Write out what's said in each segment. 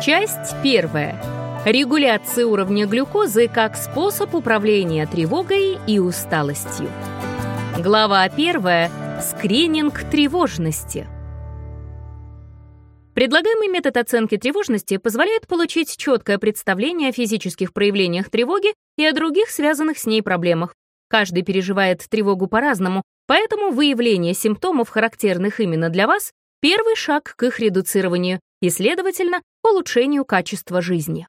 Часть первая. Регуляция уровня глюкозы как способ управления тревогой и усталостью. Глава первая. Скрининг тревожности. Предлагаемый метод оценки тревожности позволяет получить четкое представление о физических проявлениях тревоги и о других связанных с ней проблемах. Каждый переживает тревогу по-разному, поэтому выявление симптомов, характерных именно для вас, первый шаг к их редуцированию и, следовательно, улучшению качества жизни.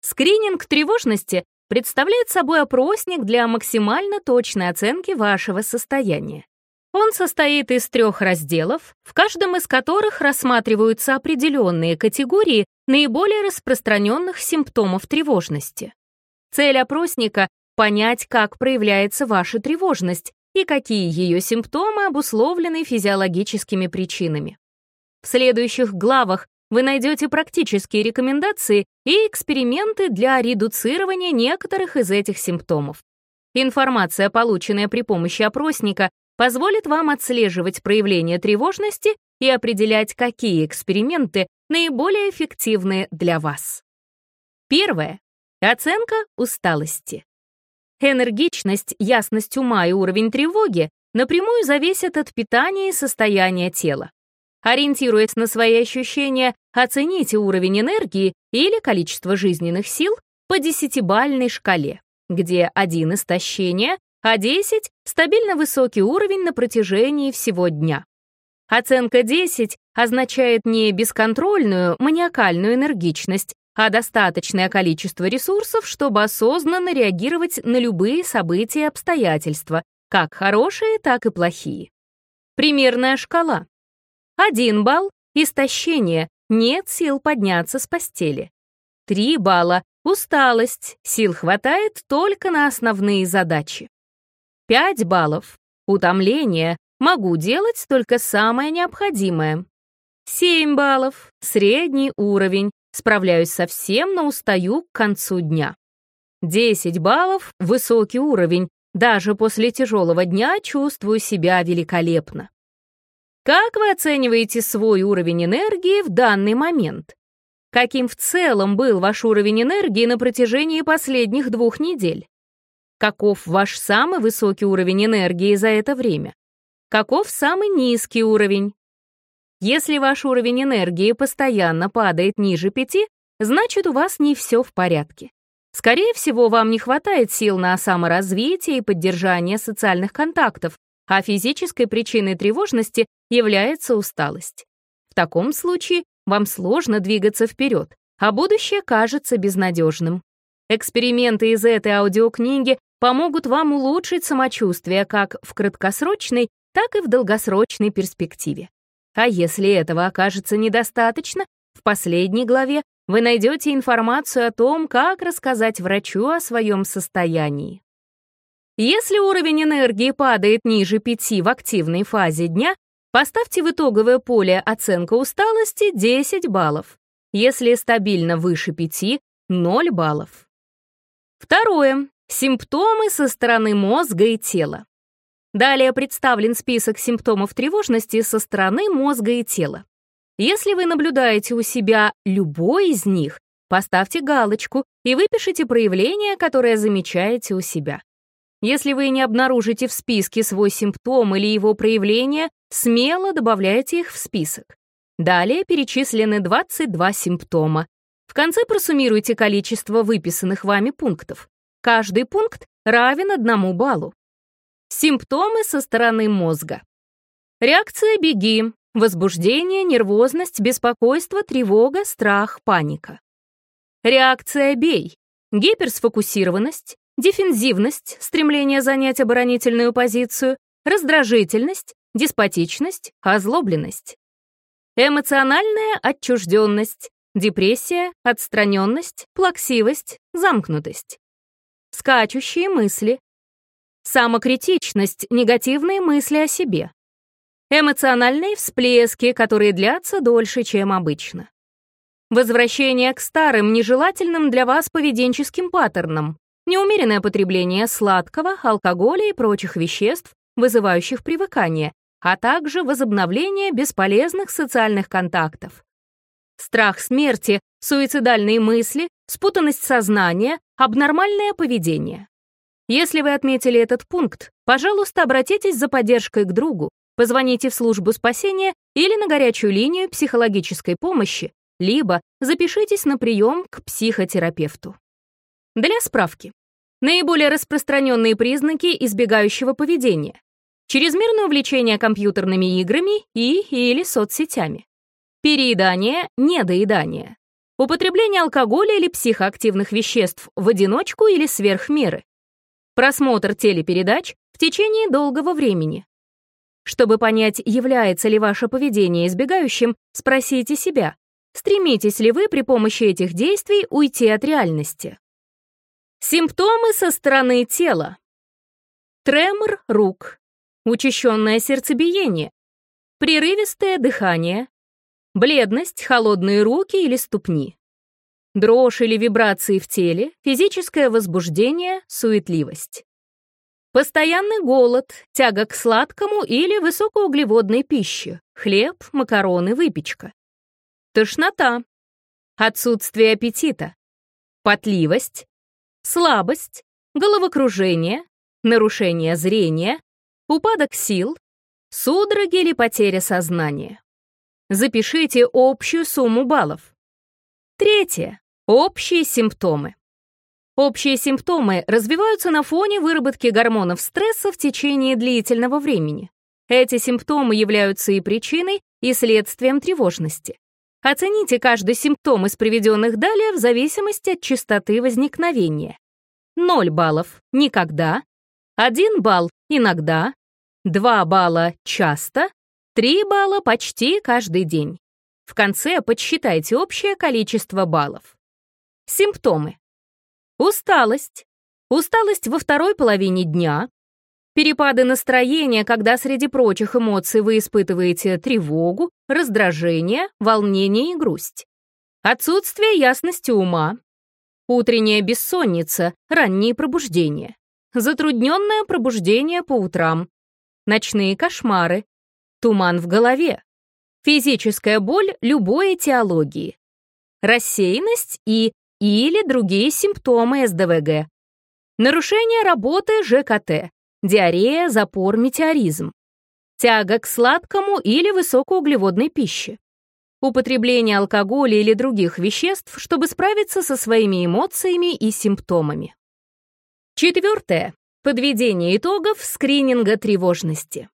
Скрининг тревожности представляет собой опросник для максимально точной оценки вашего состояния. Он состоит из трех разделов, в каждом из которых рассматриваются определенные категории наиболее распространенных симптомов тревожности. Цель опросника — понять, как проявляется ваша тревожность и какие ее симптомы обусловлены физиологическими причинами. В следующих главах вы найдете практические рекомендации и эксперименты для редуцирования некоторых из этих симптомов. Информация, полученная при помощи опросника, позволит вам отслеживать проявление тревожности и определять, какие эксперименты наиболее эффективны для вас. Первое. Оценка усталости. Энергичность, ясность ума и уровень тревоги напрямую зависят от питания и состояния тела. Ориентируясь на свои ощущения, оцените уровень энергии или количество жизненных сил по десятибальной шкале, где 1 — истощение, а 10 — стабильно высокий уровень на протяжении всего дня. Оценка 10 означает не бесконтрольную, маниакальную энергичность, а достаточное количество ресурсов, чтобы осознанно реагировать на любые события и обстоятельства, как хорошие, так и плохие. Примерная шкала. Один балл — истощение, нет сил подняться с постели. Три балла — усталость, сил хватает только на основные задачи. Пять баллов — утомление, могу делать только самое необходимое. Семь баллов — средний уровень, справляюсь совсем, но устаю к концу дня. Десять баллов — высокий уровень, даже после тяжелого дня чувствую себя великолепно. Как вы оцениваете свой уровень энергии в данный момент? Каким в целом был ваш уровень энергии на протяжении последних двух недель? Каков ваш самый высокий уровень энергии за это время? Каков самый низкий уровень? Если ваш уровень энергии постоянно падает ниже пяти, значит, у вас не все в порядке. Скорее всего, вам не хватает сил на саморазвитие и поддержание социальных контактов, а физической причиной тревожности является усталость. В таком случае вам сложно двигаться вперед, а будущее кажется безнадежным. Эксперименты из этой аудиокниги помогут вам улучшить самочувствие как в краткосрочной, так и в долгосрочной перспективе. А если этого окажется недостаточно, в последней главе вы найдете информацию о том, как рассказать врачу о своем состоянии. Если уровень энергии падает ниже 5 в активной фазе дня, поставьте в итоговое поле оценка усталости 10 баллов. Если стабильно выше 5 — 0 баллов. Второе. Симптомы со стороны мозга и тела. Далее представлен список симптомов тревожности со стороны мозга и тела. Если вы наблюдаете у себя любой из них, поставьте галочку и выпишите проявление, которое замечаете у себя. Если вы не обнаружите в списке свой симптом или его проявление, смело добавляйте их в список. Далее перечислены 22 симптома. В конце просуммируйте количество выписанных вами пунктов. Каждый пункт равен одному баллу. Симптомы со стороны мозга. Реакция «беги», возбуждение, нервозность, беспокойство, тревога, страх, паника. Реакция «бей», гиперсфокусированность, дефензивность, стремление занять оборонительную позицию, раздражительность, деспотичность, озлобленность. Эмоциональная отчужденность, депрессия, отстраненность, плаксивость, замкнутость. Скачущие мысли. Самокритичность, негативные мысли о себе. Эмоциональные всплески, которые длятся дольше, чем обычно. Возвращение к старым, нежелательным для вас поведенческим паттернам, неумеренное потребление сладкого, алкоголя и прочих веществ, вызывающих привыкание, а также возобновление бесполезных социальных контактов. страх смерти, суицидальные мысли, спутанность сознания, абнормальное поведение. Если вы отметили этот пункт, пожалуйста, обратитесь за поддержкой к другу, позвоните в службу спасения или на горячую линию психологической помощи, либо запишитесь на прием к психотерапевту. Для справки. Наиболее распространенные признаки избегающего поведения. Чрезмерное увлечение компьютерными играми и или соцсетями. Переедание, недоедание. Употребление алкоголя или психоактивных веществ в одиночку или сверх меры. Просмотр телепередач в течение долгого времени. Чтобы понять, является ли ваше поведение избегающим, спросите себя, стремитесь ли вы при помощи этих действий уйти от реальности. Симптомы со стороны тела. Тремор рук, учащенное сердцебиение, прерывистое дыхание, бледность, холодные руки или ступни, дрожь или вибрации в теле, физическое возбуждение, суетливость. Постоянный голод, тяга к сладкому или высокоуглеводной пище, хлеб, макароны, выпечка. Тошнота, отсутствие аппетита, потливость, слабость, головокружение, нарушение зрения, упадок сил, судороги или потеря сознания. Запишите общую сумму баллов. Третье. Общие симптомы. Общие симптомы развиваются на фоне выработки гормонов стресса в течение длительного времени. Эти симптомы являются и причиной, и следствием тревожности. Оцените каждый симптом из приведенных далее в зависимости от частоты возникновения. 0 баллов — никогда, 1 балл — иногда, 2 балла — часто, 3 балла — почти каждый день. В конце подсчитайте общее количество баллов. Симптомы. Усталость. Усталость во второй половине дня. Перепады настроения, когда среди прочих эмоций вы испытываете тревогу, раздражение, волнение и грусть. Отсутствие ясности ума. Утренняя бессонница, ранние пробуждения. Затрудненное пробуждение по утрам. Ночные кошмары. Туман в голове. Физическая боль любой этиологии. Рассеянность и или другие симптомы СДВГ. Нарушение работы ЖКТ. Диарея, запор, метеоризм. Тяга к сладкому или высокоуглеводной пище. Употребление алкоголя или других веществ, чтобы справиться со своими эмоциями и симптомами. Четвертое. Подведение итогов скрининга тревожности.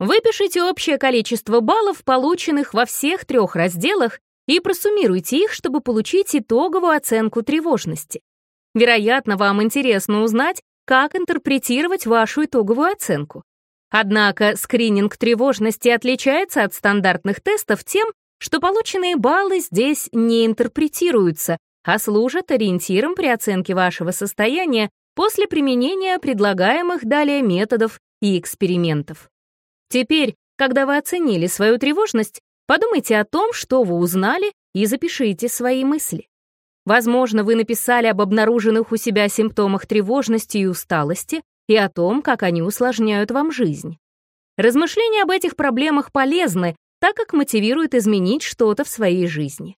Выпишите общее количество баллов, полученных во всех трех разделах, и просуммируйте их, чтобы получить итоговую оценку тревожности. Вероятно, вам интересно узнать, как интерпретировать вашу итоговую оценку. Однако скрининг тревожности отличается от стандартных тестов тем, что полученные баллы здесь не интерпретируются, а служат ориентиром при оценке вашего состояния после применения предлагаемых далее методов и экспериментов. Теперь, когда вы оценили свою тревожность, подумайте о том, что вы узнали, и запишите свои мысли. Возможно, вы написали об обнаруженных у себя симптомах тревожности и усталости и о том, как они усложняют вам жизнь. Размышления об этих проблемах полезны, так как мотивируют изменить что-то в своей жизни.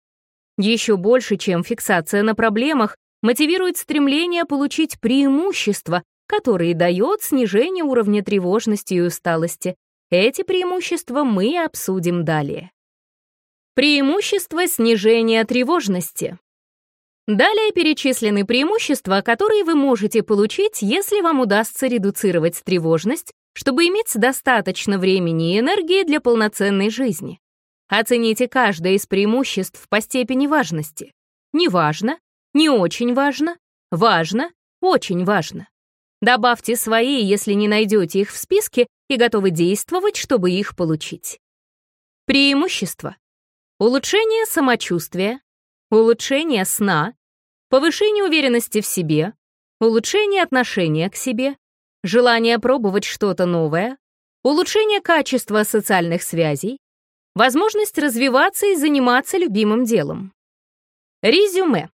Еще больше, чем фиксация на проблемах, мотивирует стремление получить преимущества, которые дает снижение уровня тревожности и усталости, эти преимущества мы обсудим далее. Преимущество снижения тревожности. Далее перечислены преимущества, которые вы можете получить, если вам удастся редуцировать тревожность, чтобы иметь достаточно времени и энергии для полноценной жизни. Оцените каждое из преимуществ по степени важности. Не важно, не очень важно, важно, очень важно. Добавьте свои, если не найдете их в списке, и готовы действовать, чтобы их получить. Преимущества. Улучшение самочувствия, улучшение сна, повышение уверенности в себе, улучшение отношения к себе, желание пробовать что-то новое, улучшение качества социальных связей, возможность развиваться и заниматься любимым делом. Резюме.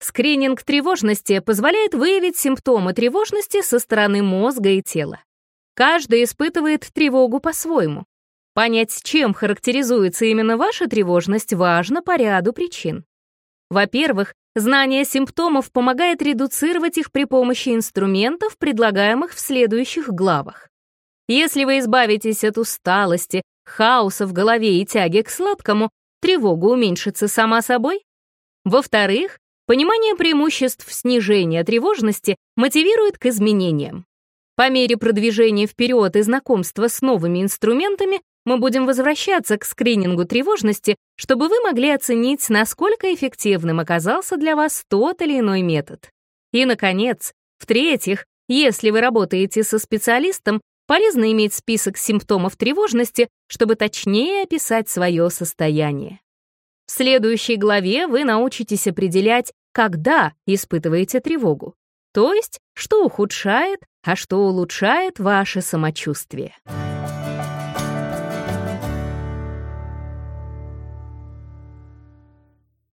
Скрининг тревожности позволяет выявить симптомы тревожности со стороны мозга и тела. Каждый испытывает тревогу по-своему. Понять, чем характеризуется именно ваша тревожность, важно по ряду причин. Во-первых, знание симптомов помогает редуцировать их при помощи инструментов, предлагаемых в следующих главах. Если вы избавитесь от усталости, хаоса в голове и тяги к сладкому, тревога уменьшится сама собой. Во-вторых, понимание преимуществ снижения тревожности мотивирует к изменениям. По мере продвижения вперед и знакомства с новыми инструментами мы будем возвращаться к скринингу тревожности, чтобы вы могли оценить, насколько эффективным оказался для вас тот или иной метод. И, наконец, в-третьих, если вы работаете со специалистом, полезно иметь список симптомов тревожности, чтобы точнее описать свое состояние. В следующей главе вы научитесь определять, когда испытываете тревогу, то есть что ухудшает, а что улучшает ваше самочувствие.